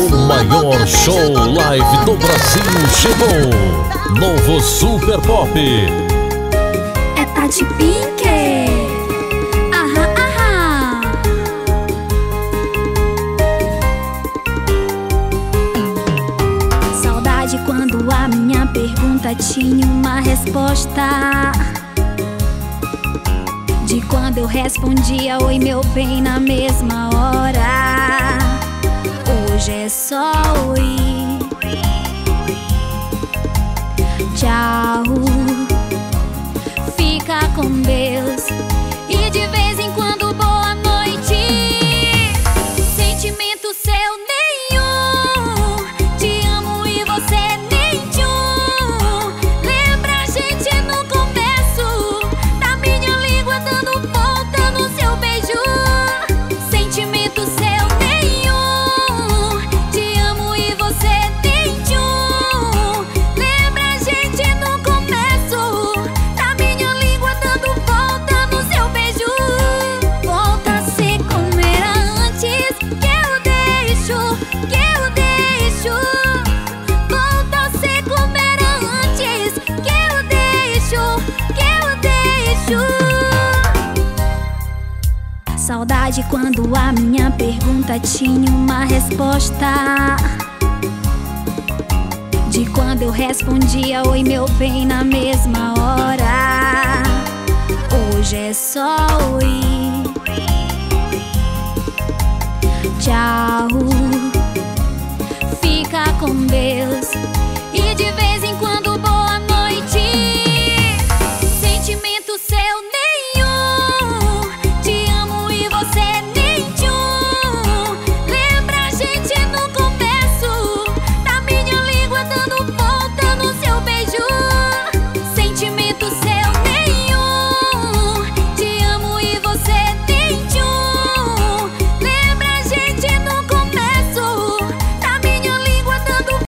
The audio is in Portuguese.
O maior show live do Brasil chegou. Novo Super Pop. É Tati Pink. Aham, aham. Saudade quando a minha pergunta tinha uma resposta. De quando eu respondia oi meu bem na mesma hora. Hoje é só oi. Tchau. Fica com Deus. E de vez em quando, Saudade quando a minha pergunta tinha uma resposta. De quando eu respondia oi meu bem na mesma hora. Hoje é só oi. Tchau.